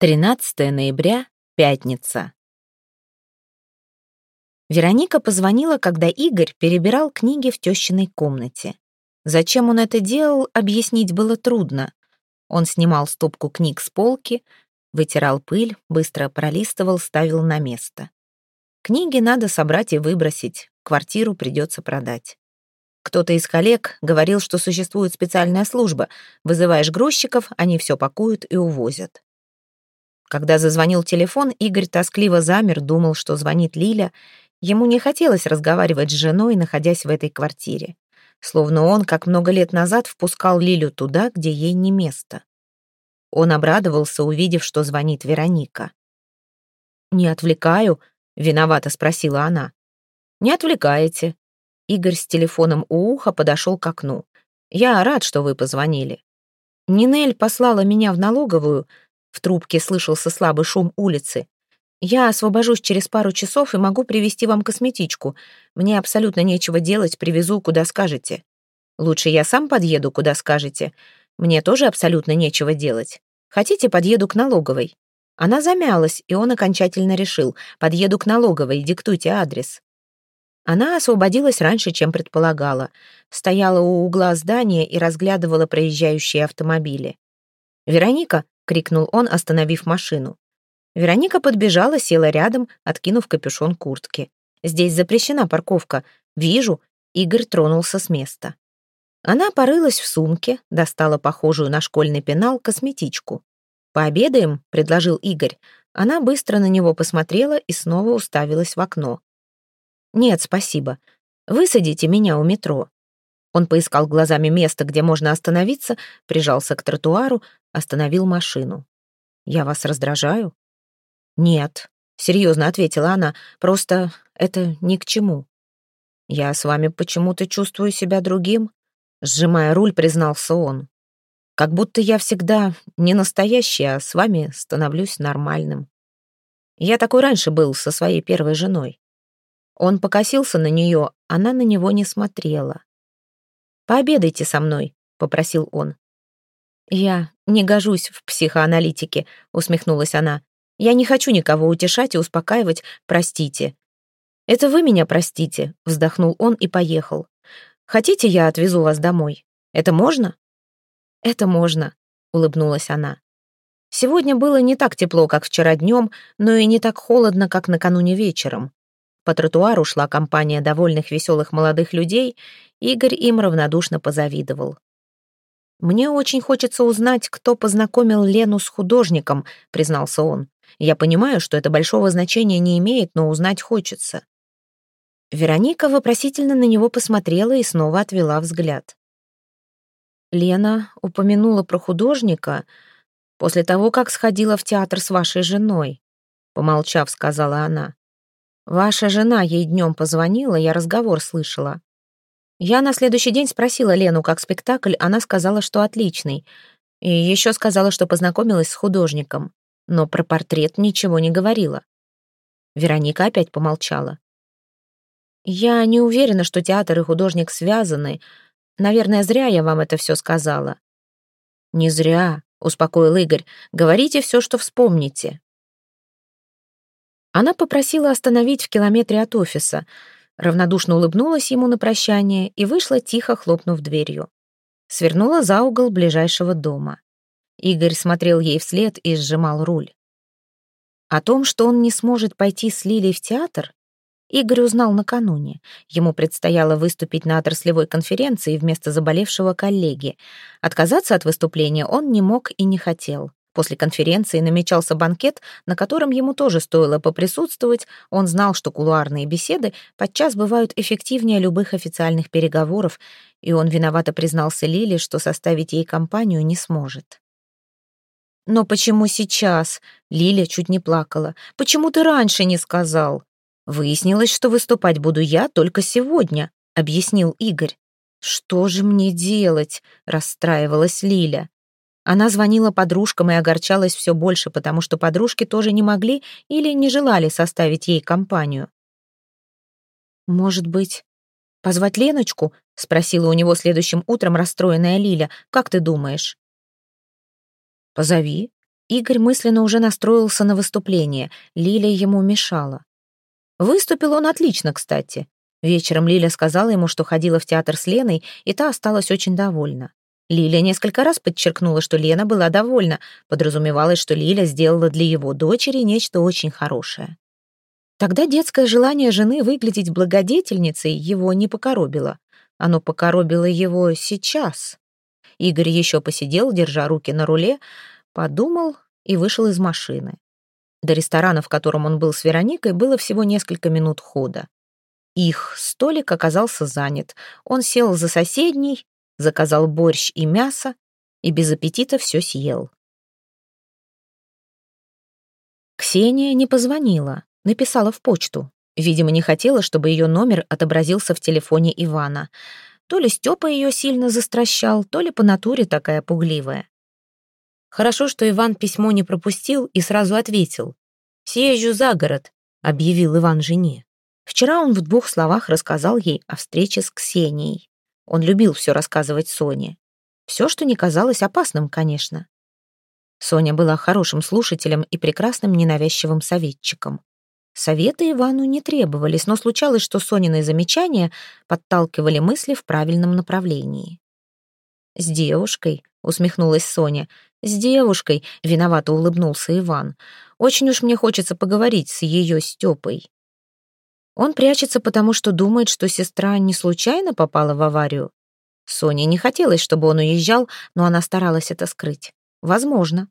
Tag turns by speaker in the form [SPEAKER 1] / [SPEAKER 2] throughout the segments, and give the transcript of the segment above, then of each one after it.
[SPEAKER 1] 13 ноября, пятница. Вероника позвонила, когда Игорь перебирал книги в тещиной комнате. Зачем он это делал, объяснить было трудно. Он снимал стопку книг с полки, вытирал пыль, быстро пролистывал, ставил на место. Книги надо собрать и выбросить, квартиру придется продать. Кто-то из коллег говорил, что существует специальная служба. Вызываешь грузчиков, они все пакуют и увозят. Когда зазвонил телефон, Игорь тоскливо замер, думал, что звонит Лиля. Ему не хотелось разговаривать с женой, находясь в этой квартире. Словно он, как много лет назад, впускал Лилю туда, где ей не место. Он обрадовался, увидев, что звонит Вероника. «Не отвлекаю?» — виновато спросила она. «Не отвлекаете». Игорь с телефоном у уха подошел к окну. «Я рад, что вы позвонили. Нинель послала меня в налоговую. В трубке слышался слабый шум улицы. «Я освобожусь через пару часов и могу привезти вам косметичку. Мне абсолютно нечего делать, привезу, куда скажете. Лучше я сам подъеду, куда скажете. Мне тоже абсолютно нечего делать. Хотите, подъеду к налоговой?» Она замялась, и он окончательно решил. «Подъеду к налоговой, диктуйте адрес». Она освободилась раньше, чем предполагала. Стояла у угла здания и разглядывала проезжающие автомобили. «Вероника», — крикнул он, остановив машину. Вероника подбежала, села рядом, откинув капюшон куртки. «Здесь запрещена парковка. Вижу». Игорь тронулся с места. Она порылась в сумке, достала похожую на школьный пенал косметичку. «Пообедаем?» — предложил Игорь. Она быстро на него посмотрела и снова уставилась в окно. «Нет, спасибо. Высадите меня у метро». Он поискал глазами место, где можно остановиться, прижался к тротуару, остановил машину. «Я вас раздражаю?» «Нет», — серьезно ответила она, — «просто это ни к чему». «Я с вами почему-то чувствую себя другим», — сжимая руль, признался он. «Как будто я всегда не настоящий, а с вами становлюсь нормальным. Я такой раньше был со своей первой женой». Он покосился на нее, она на него не смотрела. «Пообедайте со мной», — попросил он. «Я не гожусь в психоаналитике», — усмехнулась она. «Я не хочу никого утешать и успокаивать, простите». «Это вы меня простите», — вздохнул он и поехал. «Хотите, я отвезу вас домой? Это можно?» «Это можно», — улыбнулась она. Сегодня было не так тепло, как вчера днем, но и не так холодно, как накануне вечером. По тротуару шла компания довольных веселых молодых людей, Игорь им равнодушно позавидовал. «Мне очень хочется узнать, кто познакомил Лену с художником», — признался он. «Я понимаю, что это большого значения не имеет, но узнать хочется». Вероника вопросительно на него посмотрела и снова отвела взгляд. «Лена упомянула про художника после того, как сходила в театр с вашей женой», — помолчав, сказала она. «Ваша жена ей днем позвонила, я разговор слышала. Я на следующий день спросила Лену, как спектакль, она сказала, что отличный. И еще сказала, что познакомилась с художником. Но про портрет ничего не говорила. Вероника опять помолчала. «Я не уверена, что театр и художник связаны. Наверное, зря я вам это все сказала». «Не зря», — успокоил Игорь. «Говорите все, что вспомните». Она попросила остановить в километре от офиса — равнодушно улыбнулась ему на прощание и вышла, тихо хлопнув дверью. Свернула за угол ближайшего дома. Игорь смотрел ей вслед и сжимал руль. О том, что он не сможет пойти с Лилей в театр, Игорь узнал накануне. Ему предстояло выступить на отраслевой конференции вместо заболевшего коллеги. Отказаться от выступления он не мог и не хотел. После конференции намечался банкет, на котором ему тоже стоило поприсутствовать. Он знал, что кулуарные беседы подчас бывают эффективнее любых официальных переговоров, и он виновато признался Лиле, что составить ей компанию не сможет. «Но почему сейчас?» — Лиля чуть не плакала. «Почему ты раньше не сказал?» «Выяснилось, что выступать буду я только сегодня», — объяснил Игорь. «Что же мне делать?» — расстраивалась Лиля. Она звонила подружкам и огорчалась все больше, потому что подружки тоже не могли или не желали составить ей компанию. «Может быть, позвать Леночку?» — спросила у него следующим утром расстроенная Лиля. «Как ты думаешь?» «Позови. Игорь мысленно уже настроился на выступление. Лиля ему мешала. Выступил он отлично, кстати. Вечером Лиля сказала ему, что ходила в театр с Леной, и та осталась очень довольна. Лиля несколько раз подчеркнула, что Лена была довольна. Подразумевалось, что Лиля сделала для его дочери нечто очень хорошее. Тогда детское желание жены выглядеть благодетельницей его не покоробило. Оно покоробило его сейчас. Игорь еще посидел, держа руки на руле, подумал и вышел из машины. До ресторана, в котором он был с Вероникой, было всего несколько минут хода. Их столик оказался занят. Он сел за соседний, заказал борщ и мясо и без аппетита все съел. Ксения не позвонила, написала в почту. Видимо, не хотела, чтобы ее номер отобразился в телефоне Ивана. То ли Степа ее сильно застращал, то ли по натуре такая пугливая. Хорошо, что Иван письмо не пропустил и сразу ответил. «Съезжу за город», — объявил Иван жене. Вчера он в двух словах рассказал ей о встрече с Ксенией. Он любил все рассказывать Соне. Все, что не казалось опасным, конечно. Соня была хорошим слушателем и прекрасным ненавязчивым советчиком. Советы Ивану не требовались, но случалось, что Сонины замечания подталкивали мысли в правильном направлении. «С девушкой», — усмехнулась Соня, — «с девушкой», — виновато улыбнулся Иван. «Очень уж мне хочется поговорить с ее Степой». Он прячется, потому что думает, что сестра не случайно попала в аварию. Соне не хотелось, чтобы он уезжал, но она старалась это скрыть. Возможно.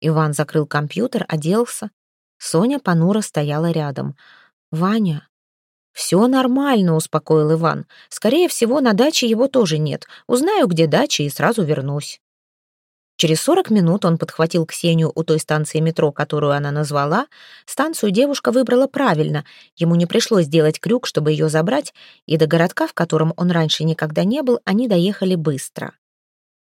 [SPEAKER 1] Иван закрыл компьютер, оделся, Соня понуро стояла рядом. «Ваня...» «Все нормально», — успокоил Иван. «Скорее всего, на даче его тоже нет. Узнаю, где дача, и сразу вернусь». Через сорок минут он подхватил Ксению у той станции метро, которую она назвала. Станцию девушка выбрала правильно. Ему не пришлось делать крюк, чтобы ее забрать, и до городка, в котором он раньше никогда не был, они доехали быстро.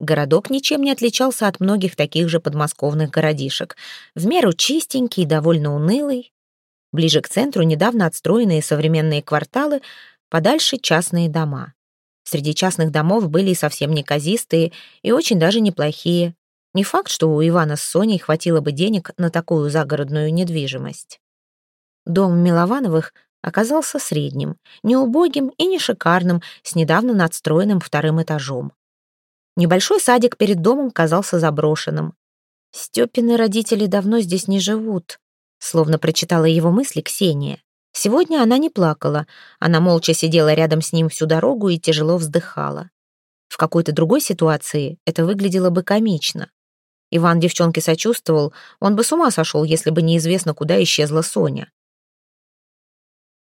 [SPEAKER 1] Городок ничем не отличался от многих таких же подмосковных городишек. В меру чистенький, довольно унылый. Ближе к центру недавно отстроенные современные кварталы, подальше частные дома. Среди частных домов были совсем неказистые, и очень даже неплохие. Не факт, что у Ивана с Соней хватило бы денег на такую загородную недвижимость. Дом Миловановых оказался средним, не убогим и не шикарным, с недавно надстроенным вторым этажом. Небольшой садик перед домом казался заброшенным. «Степины родители давно здесь не живут», словно прочитала его мысли Ксения. Сегодня она не плакала, она молча сидела рядом с ним всю дорогу и тяжело вздыхала. В какой-то другой ситуации это выглядело бы комично. Иван девчонке сочувствовал, он бы с ума сошел, если бы неизвестно, куда исчезла Соня.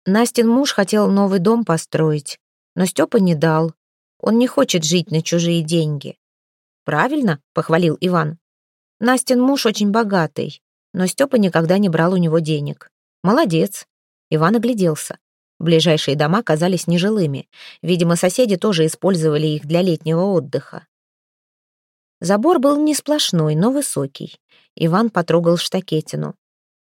[SPEAKER 1] Настин муж хотел новый дом построить, но Степа не дал. Он не хочет жить на чужие деньги. Правильно, похвалил Иван. Настин муж очень богатый, но Степа никогда не брал у него денег. Молодец. Иван огляделся. Ближайшие дома казались нежилыми. Видимо, соседи тоже использовали их для летнего отдыха. Забор был не сплошной, но высокий. Иван потрогал штакетину.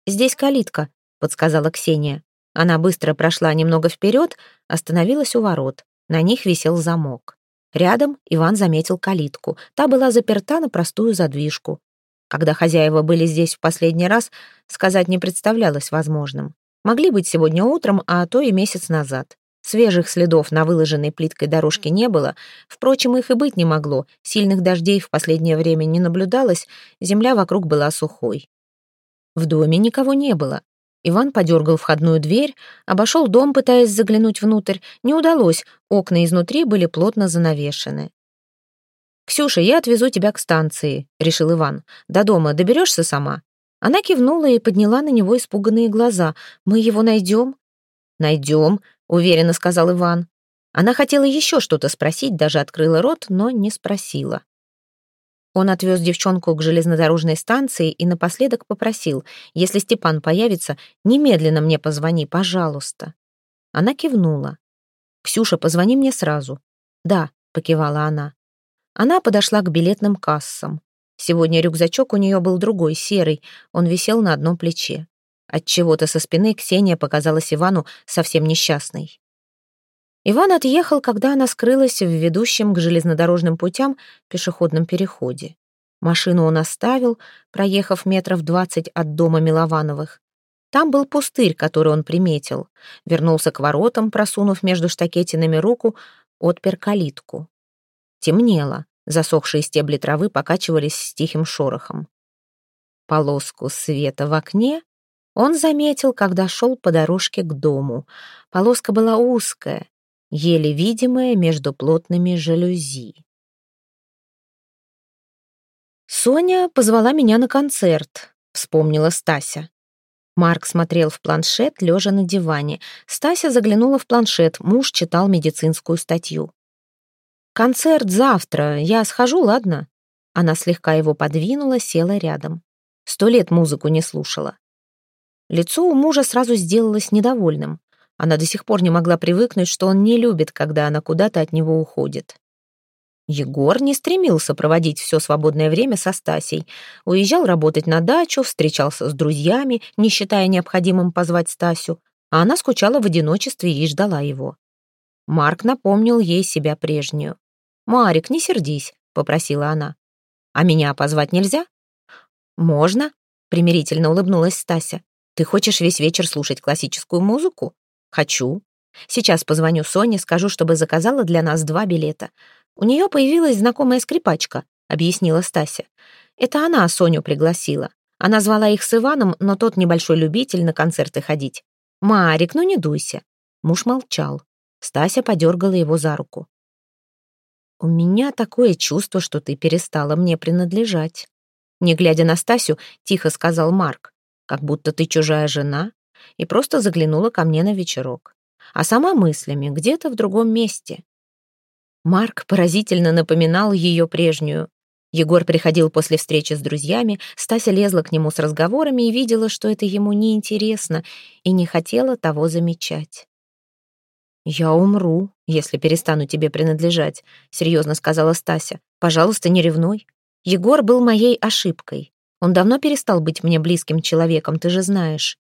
[SPEAKER 1] «Здесь калитка», — подсказала Ксения. Она быстро прошла немного вперед, остановилась у ворот. На них висел замок. Рядом Иван заметил калитку. Та была заперта на простую задвижку. Когда хозяева были здесь в последний раз, сказать не представлялось возможным. Могли быть сегодня утром, а то и месяц назад. Свежих следов на выложенной плиткой дорожке не было. Впрочем, их и быть не могло. Сильных дождей в последнее время не наблюдалось, земля вокруг была сухой. В доме никого не было. Иван подергал входную дверь, обошел дом, пытаясь заглянуть внутрь. Не удалось, окна изнутри были плотно занавешены. «Ксюша, я отвезу тебя к станции», — решил Иван. «До дома доберешься сама?» Она кивнула и подняла на него испуганные глаза. «Мы его найдем?» «Найдем», — уверенно сказал Иван. Она хотела еще что-то спросить, даже открыла рот, но не спросила. Он отвез девчонку к железнодорожной станции и напоследок попросил, если Степан появится, немедленно мне позвони, пожалуйста. Она кивнула. «Ксюша, позвони мне сразу». «Да», — покивала она. Она подошла к билетным кассам. Сегодня рюкзачок у нее был другой, серый, он висел на одном плече. От чего то со спины Ксения показалась Ивану совсем несчастной. Иван отъехал, когда она скрылась в ведущем к железнодорожным путям пешеходном переходе. Машину он оставил, проехав метров двадцать от дома Миловановых. Там был пустырь, который он приметил. Вернулся к воротам, просунув между штакетинами руку, отпер калитку. Темнело, засохшие стебли травы покачивались с тихим шорохом. Полоску света в окне он заметил, когда шел по дорожке к дому. Полоска была узкая, еле видимая между плотными жалюзи. «Соня позвала меня на концерт», — вспомнила Стася. Марк смотрел в планшет, лежа на диване. Стася заглянула в планшет, муж читал медицинскую статью. «Концерт завтра, я схожу, ладно?» Она слегка его подвинула, села рядом. Сто лет музыку не слушала. Лицо у мужа сразу сделалось недовольным. Она до сих пор не могла привыкнуть, что он не любит, когда она куда-то от него уходит. Егор не стремился проводить все свободное время со Стасей. Уезжал работать на дачу, встречался с друзьями, не считая необходимым позвать Стасю, а она скучала в одиночестве и ждала его. Марк напомнил ей себя прежнюю. «Марик, не сердись», — попросила она. «А меня позвать нельзя?» «Можно», — примирительно улыбнулась Стася. Ты хочешь весь вечер слушать классическую музыку? Хочу. Сейчас позвоню Соне, скажу, чтобы заказала для нас два билета. У нее появилась знакомая скрипачка, объяснила Стася. Это она Соню пригласила. Она звала их с Иваном, но тот небольшой любитель на концерты ходить. «Марик, ну не дуйся». Муж молчал. Стася подергала его за руку. «У меня такое чувство, что ты перестала мне принадлежать». Не глядя на Стасю, тихо сказал Марк как будто ты чужая жена, и просто заглянула ко мне на вечерок. А сама мыслями где-то в другом месте. Марк поразительно напоминал ее прежнюю. Егор приходил после встречи с друзьями, Стася лезла к нему с разговорами и видела, что это ему неинтересно, и не хотела того замечать. «Я умру, если перестану тебе принадлежать», — серьезно сказала Стася. «Пожалуйста, не ревнуй. Егор был моей ошибкой. Он давно перестал быть мне близким человеком, ты же знаешь.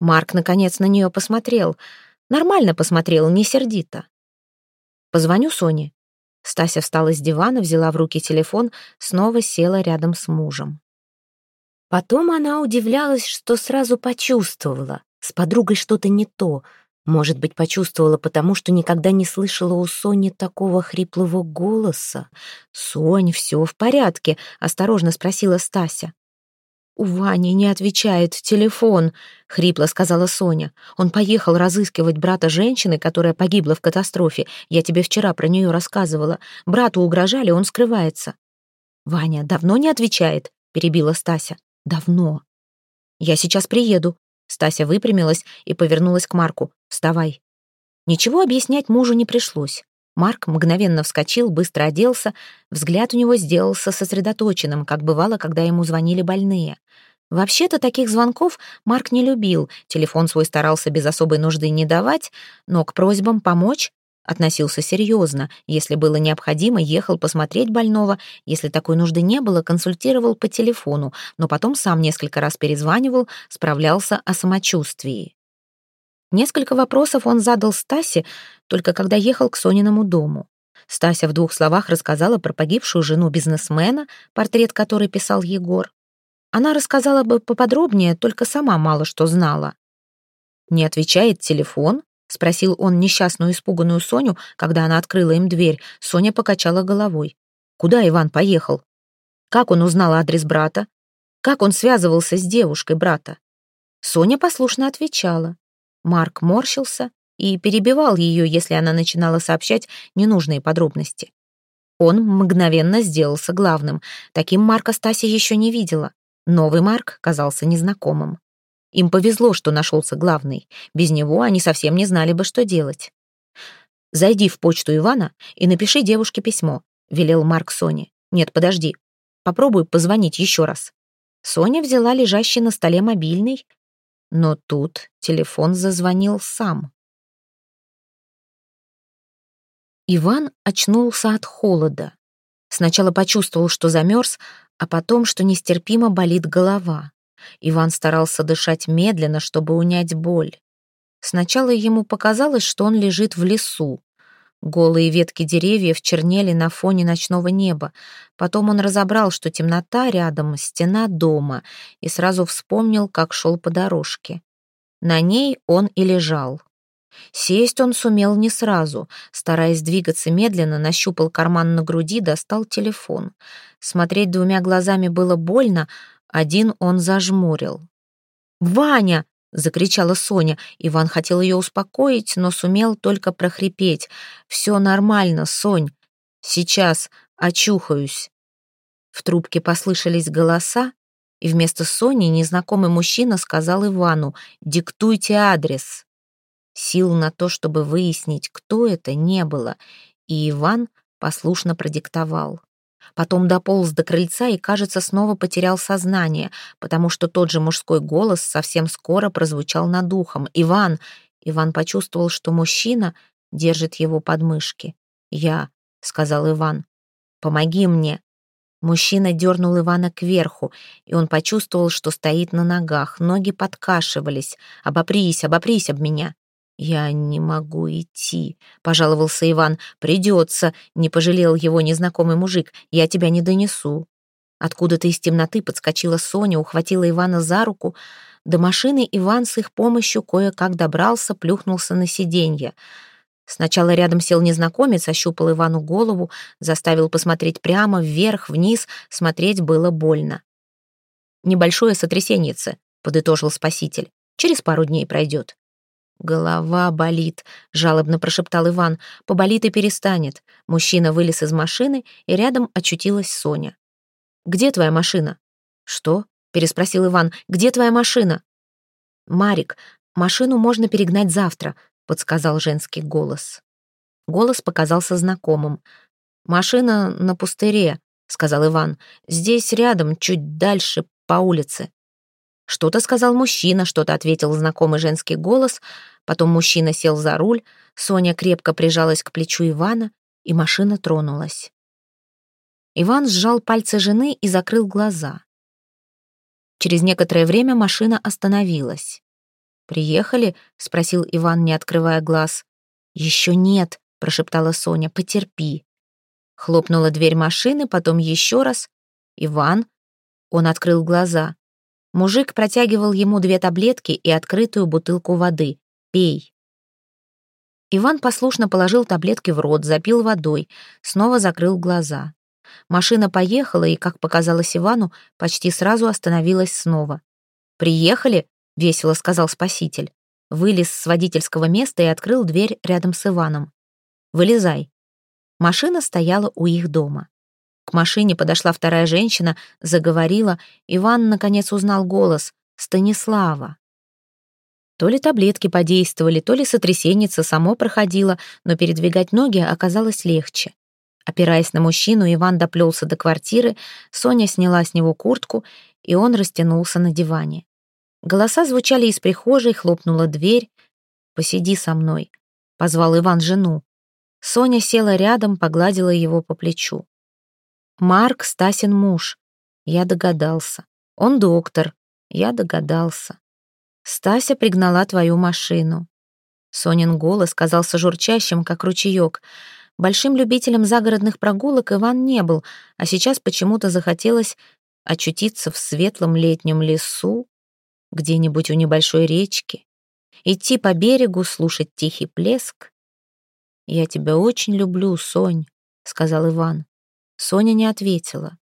[SPEAKER 1] Марк, наконец, на нее посмотрел. Нормально посмотрел, не сердито. Позвоню Соне. Стася встала с дивана, взяла в руки телефон, снова села рядом с мужем. Потом она удивлялась, что сразу почувствовала. С подругой что-то не то. Может быть, почувствовала потому, что никогда не слышала у Сони такого хриплого голоса. «Сонь, все в порядке?» — осторожно спросила Стася. «У Вани не отвечает телефон», — хрипло сказала Соня. «Он поехал разыскивать брата женщины, которая погибла в катастрофе. Я тебе вчера про нее рассказывала. Брату угрожали, он скрывается». «Ваня давно не отвечает?» — перебила Стася. «Давно». «Я сейчас приеду», Стася выпрямилась и повернулась к Марку. «Вставай». Ничего объяснять мужу не пришлось. Марк мгновенно вскочил, быстро оделся. Взгляд у него сделался сосредоточенным, как бывало, когда ему звонили больные. Вообще-то таких звонков Марк не любил, телефон свой старался без особой нужды не давать, но к просьбам помочь Относился серьезно. Если было необходимо, ехал посмотреть больного. Если такой нужды не было, консультировал по телефону, но потом сам несколько раз перезванивал, справлялся о самочувствии. Несколько вопросов он задал Стасе, только когда ехал к Сониному дому. Стася в двух словах рассказала про погибшую жену бизнесмена, портрет которой писал Егор. Она рассказала бы поподробнее, только сама мало что знала. Не отвечает телефон, — спросил он несчастную испуганную Соню, когда она открыла им дверь. Соня покачала головой. «Куда Иван поехал? Как он узнал адрес брата? Как он связывался с девушкой брата?» Соня послушно отвечала. Марк морщился и перебивал ее, если она начинала сообщать ненужные подробности. Он мгновенно сделался главным. Таким Марка Стася еще не видела. Новый Марк казался незнакомым. Им повезло, что нашелся главный. Без него они совсем не знали бы, что делать. «Зайди в почту Ивана и напиши девушке письмо», — велел Марк Соне. «Нет, подожди. Попробуй позвонить еще раз». Соня взяла лежащий на столе мобильный, но тут телефон зазвонил сам. Иван очнулся от холода. Сначала почувствовал, что замерз, а потом, что нестерпимо болит голова. Иван старался дышать медленно, чтобы унять боль. Сначала ему показалось, что он лежит в лесу. Голые ветки деревьев чернели на фоне ночного неба. Потом он разобрал, что темнота рядом — стена дома, и сразу вспомнил, как шел по дорожке. На ней он и лежал. Сесть он сумел не сразу. Стараясь двигаться медленно, нащупал карман на груди, достал телефон. Смотреть двумя глазами было больно, один он зажмурил. «Ваня!» — закричала Соня. Иван хотел ее успокоить, но сумел только прохрипеть. «Все нормально, Сонь. Сейчас очухаюсь». В трубке послышались голоса, и вместо Сони незнакомый мужчина сказал Ивану «Диктуйте адрес». Сил на то, чтобы выяснить, кто это, не было, и Иван послушно продиктовал. Потом дополз до крыльца и, кажется, снова потерял сознание, потому что тот же мужской голос совсем скоро прозвучал над ухом. «Иван!» Иван почувствовал, что мужчина держит его подмышки. «Я», — сказал Иван, — «помоги мне». Мужчина дернул Ивана кверху, и он почувствовал, что стоит на ногах, ноги подкашивались. «Обопрись, обопрись об меня!» «Я не могу идти», — пожаловался Иван. «Придется», — не пожалел его незнакомый мужик. «Я тебя не донесу». Откуда-то из темноты подскочила Соня, ухватила Ивана за руку. До машины Иван с их помощью кое-как добрался, плюхнулся на сиденье. Сначала рядом сел незнакомец, ощупал Ивану голову, заставил посмотреть прямо, вверх, вниз. Смотреть было больно. «Небольшое сотрясеньице», — подытожил спаситель. «Через пару дней пройдет». «Голова болит», — жалобно прошептал Иван. «Поболит и перестанет». Мужчина вылез из машины, и рядом очутилась Соня. «Где твоя машина?» «Что?» — переспросил Иван. «Где твоя машина?» «Марик, машину можно перегнать завтра», — подсказал женский голос. Голос показался знакомым. «Машина на пустыре», — сказал Иван. «Здесь рядом, чуть дальше, по улице». Что-то сказал мужчина, что-то ответил знакомый женский голос, потом мужчина сел за руль, Соня крепко прижалась к плечу Ивана, и машина тронулась. Иван сжал пальцы жены и закрыл глаза. Через некоторое время машина остановилась. «Приехали?» — спросил Иван, не открывая глаз. «Еще нет», — прошептала Соня, — «потерпи». Хлопнула дверь машины, потом еще раз. «Иван?» Он открыл глаза. Мужик протягивал ему две таблетки и открытую бутылку воды. «Пей». Иван послушно положил таблетки в рот, запил водой, снова закрыл глаза. Машина поехала и, как показалось Ивану, почти сразу остановилась снова. «Приехали?» — весело сказал спаситель. Вылез с водительского места и открыл дверь рядом с Иваном. «Вылезай». Машина стояла у их дома. К машине подошла вторая женщина, заговорила. Иван, наконец, узнал голос. Станислава. То ли таблетки подействовали, то ли сотрясенница само проходило, но передвигать ноги оказалось легче. Опираясь на мужчину, Иван доплелся до квартиры, Соня сняла с него куртку, и он растянулся на диване. Голоса звучали из прихожей, хлопнула дверь. «Посиди со мной», — позвал Иван жену. Соня села рядом, погладила его по плечу. Марк Стасин муж. Я догадался. Он доктор. Я догадался. Стася пригнала твою машину. Сонин голос казался журчащим, как ручеек. Большим любителем загородных прогулок Иван не был, а сейчас почему-то захотелось очутиться в светлом летнем лесу, где-нибудь у небольшой речки, идти по берегу, слушать тихий плеск. «Я тебя очень люблю, Сонь», — сказал Иван. Соня не ответила.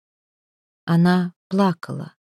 [SPEAKER 1] Она плакала.